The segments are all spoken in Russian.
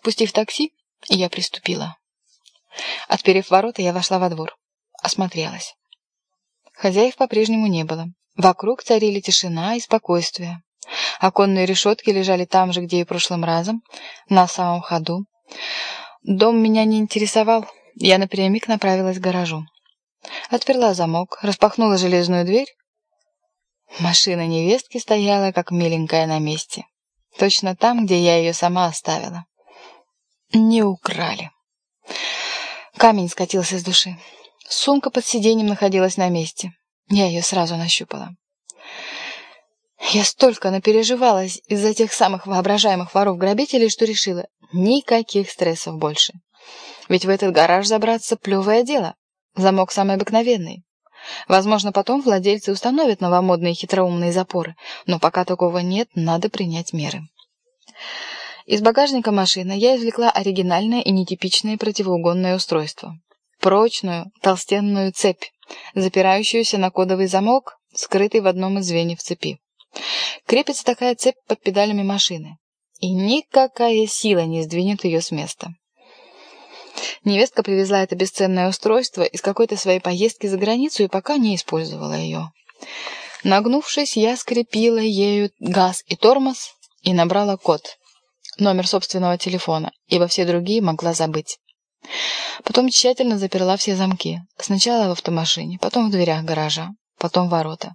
Отпустив такси, я приступила. Отперев ворота, я вошла во двор. Осмотрелась. Хозяев по-прежнему не было. Вокруг царили тишина и спокойствие. Оконные решетки лежали там же, где и прошлым разом, на самом ходу. Дом меня не интересовал. Я напрямик направилась к гаражу. Отперла замок, распахнула железную дверь. Машина невестки стояла, как миленькая на месте. Точно там, где я ее сама оставила. Не украли. Камень скатился с души. Сумка под сиденьем находилась на месте. Я ее сразу нащупала. Я столько напереживалась из-за тех самых воображаемых воров-грабителей, что решила, никаких стрессов больше. Ведь в этот гараж забраться — плевое дело. Замок самый обыкновенный. Возможно, потом владельцы установят новомодные хитроумные запоры, но пока такого нет, надо принять меры. Из багажника машины я извлекла оригинальное и нетипичное противоугонное устройство. Прочную, толстенную цепь, запирающуюся на кодовый замок, скрытый в одном из звеньев цепи. Крепится такая цепь под педалями машины, и никакая сила не сдвинет ее с места. Невестка привезла это бесценное устройство из какой-то своей поездки за границу и пока не использовала ее. Нагнувшись, я скрепила ею газ и тормоз и набрала код, номер собственного телефона, ибо все другие могла забыть. Потом тщательно заперла все замки. Сначала в автомашине, потом в дверях гаража, потом ворота.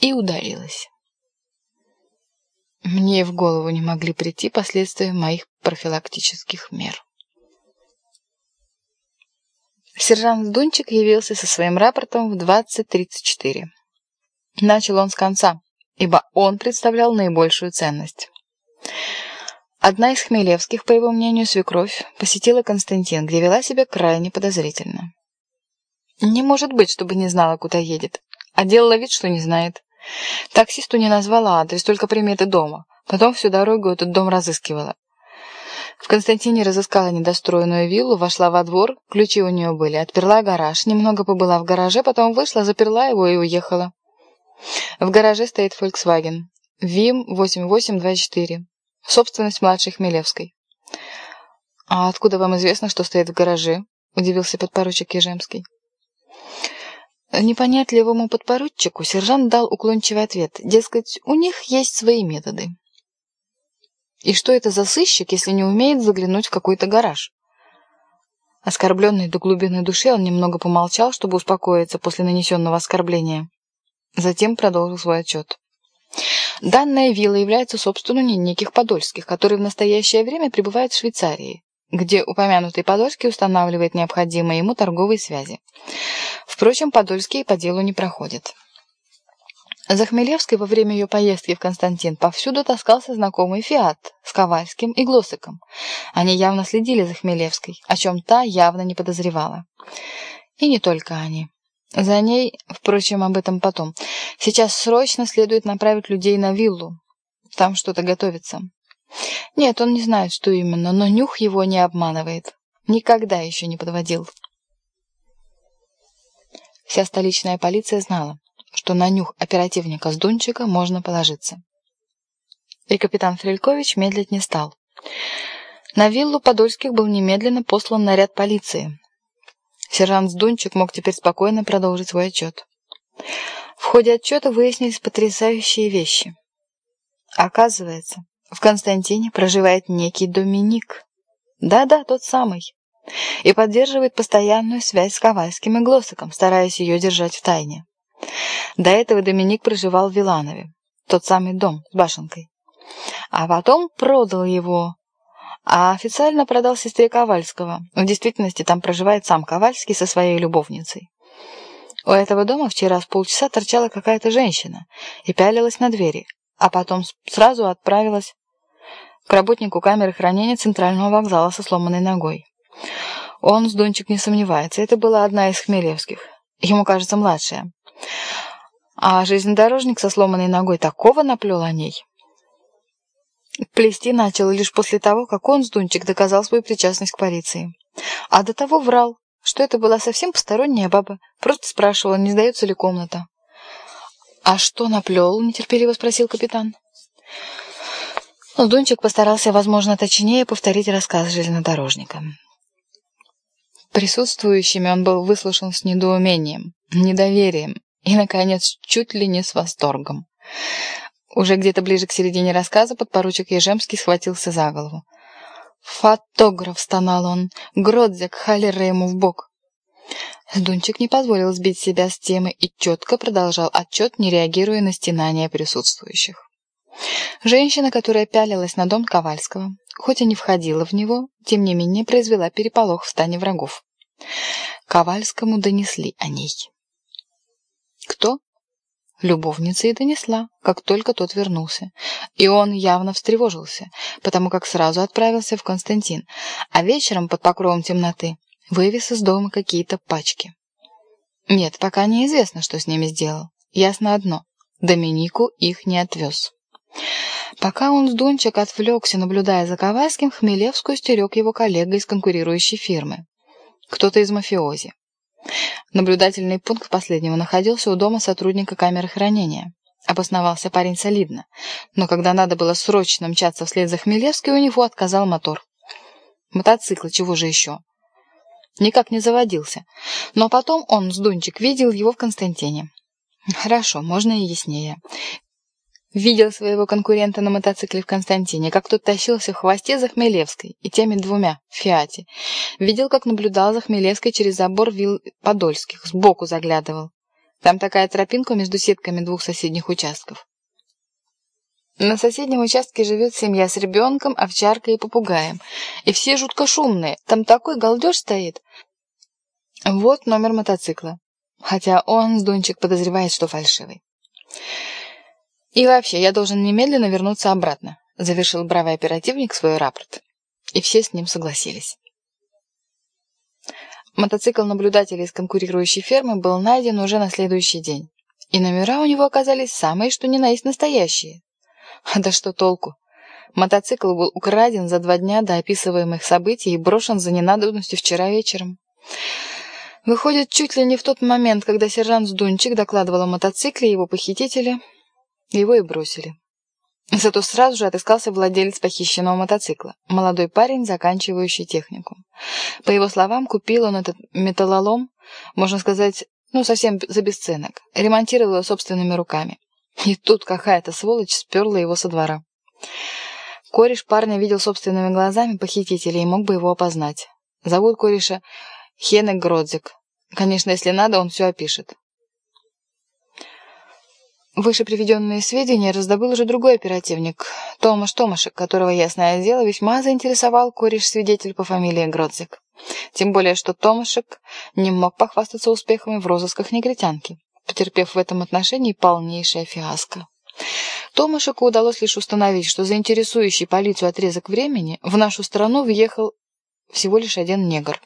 И удалилась. Мне в голову не могли прийти последствия моих профилактических мер. Сержант Дунчик явился со своим рапортом в 20.34. Начал он с конца, ибо он представлял наибольшую ценность. Одна из Хмелевских, по его мнению, свекровь, посетила Константин, где вела себя крайне подозрительно. Не может быть, чтобы не знала, куда едет, а делала вид, что не знает. Таксисту не назвала адрес, только приметы дома. Потом всю дорогу этот дом разыскивала. В Константине разыскала недостроенную виллу, вошла во двор, ключи у нее были, отперла гараж, немного побыла в гараже, потом вышла, заперла его и уехала. В гараже стоит Volkswagen. ВИМ 8824. Собственность младшей Хмелевской. «А откуда вам известно, что стоит в гараже?» – удивился подпоручик Ежемский. Непонятливому подпоручику сержант дал уклончивый ответ. Дескать, у них есть свои методы. И что это за сыщик, если не умеет заглянуть в какой-то гараж? Оскорбленный до глубины души, он немного помолчал, чтобы успокоиться после нанесенного оскорбления. Затем продолжил свой отчет. Данная вилла является собственностью неких Подольских, которые в настоящее время пребывают в Швейцарии, где упомянутый Подольский устанавливает необходимые ему торговые связи. Впрочем, Подольские по делу не проходят. За Хмелевской во время ее поездки в Константин повсюду таскался знакомый Фиат с Ковальским и Глосиком. Они явно следили за Хмелевской, о чем та явно не подозревала. И не только они. За ней, впрочем, об этом потом. Сейчас срочно следует направить людей на виллу. Там что-то готовится. Нет, он не знает, что именно, но нюх его не обманывает. Никогда еще не подводил. Вся столичная полиция знала что на нюх оперативника с Дунчика можно положиться. И капитан Фрелькович медлить не стал. На виллу Подольских был немедленно послан наряд полиции. Сержант Сдунчик мог теперь спокойно продолжить свой отчет. В ходе отчета выяснились потрясающие вещи. Оказывается, в Константине проживает некий Доминик. Да-да, тот самый. И поддерживает постоянную связь с Ковальским и Глосоком, стараясь ее держать в тайне. До этого Доминик проживал в Виланове, тот самый дом с башенкой. А потом продал его, а официально продал сестре Ковальского. В действительности там проживает сам Ковальский со своей любовницей. У этого дома вчера с полчаса торчала какая-то женщина и пялилась на двери, а потом сразу отправилась к работнику камеры хранения центрального вокзала со сломанной ногой. Он, Сдунчик, не сомневается, это была одна из Хмелевских. Ему кажется, младшая. А железнодорожник со сломанной ногой такого наплел о ней. Плести начал лишь после того, как он, Сдунчик, доказал свою причастность к полиции. А до того врал, что это была совсем посторонняя баба. Просто спрашивала, не сдается ли комната. «А что наплел?» — нетерпеливо спросил капитан. Дунчик постарался, возможно, точнее повторить рассказ железнодорожника. Присутствующими он был выслушан с недоумением, недоверием и, наконец, чуть ли не с восторгом. Уже где-то ближе к середине рассказа подпоручик Ежемский схватился за голову. «Фотограф!» — стонал он. «Гродзик, холера ему в бок!» Дунчик не позволил сбить себя с темы и четко продолжал отчет, не реагируя на стенания присутствующих. Женщина, которая пялилась на дом Ковальского, хоть и не входила в него, тем не менее произвела переполох в стане врагов. Ковальскому донесли о ней. Кто? Любовница и донесла, как только тот вернулся. И он явно встревожился, потому как сразу отправился в Константин, а вечером под покровом темноты вывез из дома какие-то пачки. Нет, пока неизвестно, что с ними сделал. Ясно одно — Доминику их не отвез. Пока он с Дунчик отвлекся, наблюдая за Ковальским, Хмелевскую стерег его коллега из конкурирующей фирмы. Кто-то из мафиози. Наблюдательный пункт последнего находился у дома сотрудника камеры хранения. Обосновался парень солидно, но когда надо было срочно мчаться вслед за Хмелевской, у него отказал мотор. Мотоцикл, чего же еще? Никак не заводился. Но потом он с Дунчик видел его в Константине. Хорошо, можно и яснее. Видел своего конкурента на мотоцикле в Константине, как тот тащился в хвосте за Хмелевской и теми двумя в Фиате. Видел, как наблюдал за Хмелевской через забор вил Подольских, сбоку заглядывал. Там такая тропинка между сетками двух соседних участков. На соседнем участке живет семья с ребенком, овчаркой и попугаем. И все жутко шумные. Там такой галдеж стоит. Вот номер мотоцикла. Хотя он, Дунчик, подозревает, что фальшивый. «И вообще, я должен немедленно вернуться обратно», — завершил бравый оперативник свой рапорт. И все с ним согласились. Мотоцикл наблюдателя из конкурирующей фермы был найден уже на следующий день. И номера у него оказались самые, что ни на есть настоящие. Да что толку? Мотоцикл был украден за два дня до описываемых событий и брошен за ненадобностью вчера вечером. Выходит, чуть ли не в тот момент, когда сержант Сдунчик докладывал о мотоцикле, его похитители его и бросили. Зато сразу же отыскался владелец похищенного мотоцикла, молодой парень, заканчивающий технику. По его словам, купил он этот металлолом, можно сказать, ну, совсем за бесценок, ремонтировал его собственными руками. И тут какая-то сволочь сперла его со двора. Кореш парня видел собственными глазами похитителя и мог бы его опознать. Зовут кореша Хенек Гродзик. Конечно, если надо, он все опишет. Выше приведенные сведения раздобыл уже другой оперативник, Томаш Томашек, которого, ясное дело, весьма заинтересовал кореш-свидетель по фамилии Гродзик. Тем более, что Томашек не мог похвастаться успехами в розысках негритянки, потерпев в этом отношении полнейшее фиаско. Томашеку удалось лишь установить, что заинтересующий полицию отрезок времени в нашу страну въехал всего лишь один негр.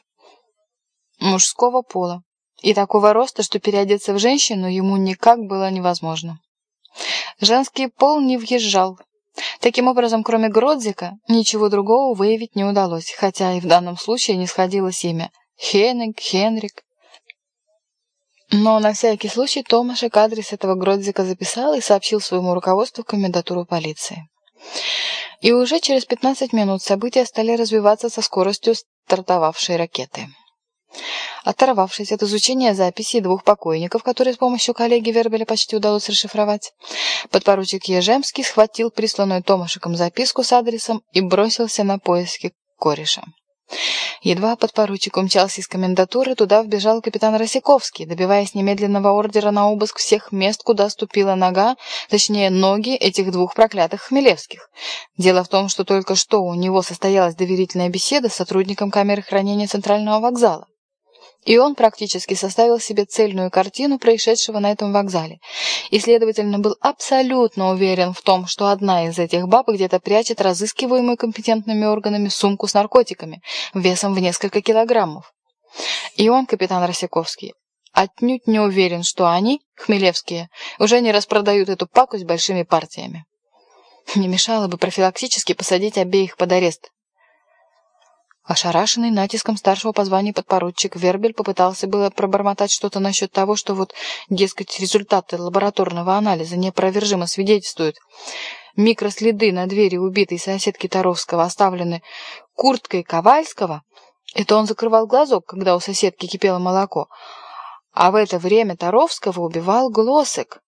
Мужского пола, и такого роста, что переодеться в женщину ему никак было невозможно. Женский пол не въезжал. Таким образом, кроме Гродзика, ничего другого выявить не удалось, хотя и в данном случае не сходилось имя Хенрик, Хенрик. Но на всякий случай Томашек адрес этого Гродзика записал и сообщил своему руководству комендатуру полиции. И уже через 15 минут события стали развиваться со скоростью стартовавшей ракеты. Оторвавшись от изучения записей двух покойников, которые с помощью коллеги Вербеля почти удалось расшифровать, подпоручик Ежемский схватил присланную Томашиком записку с адресом и бросился на поиски кореша. Едва подпоручик умчался из комендатуры, туда вбежал капитан Росяковский, добиваясь немедленного ордера на обыск всех мест, куда ступила нога, точнее ноги этих двух проклятых Хмелевских. Дело в том, что только что у него состоялась доверительная беседа с сотрудником камеры хранения Центрального вокзала. И он практически составил себе цельную картину происшедшего на этом вокзале. И, следовательно, был абсолютно уверен в том, что одна из этих баб где-то прячет разыскиваемую компетентными органами сумку с наркотиками весом в несколько килограммов. И он, капитан Росяковский, отнюдь не уверен, что они, хмелевские, уже не распродают эту пакость большими партиями. Не мешало бы профилактически посадить обеих под арест, Ошарашенный натиском старшего по званию подпоручик Вербель попытался было пробормотать что-то насчет того, что вот, дескать, результаты лабораторного анализа неопровержимо свидетельствуют. микроследы на двери убитой соседки Таровского оставлены курткой Ковальского, это он закрывал глазок, когда у соседки кипело молоко, а в это время Таровского убивал Глосек.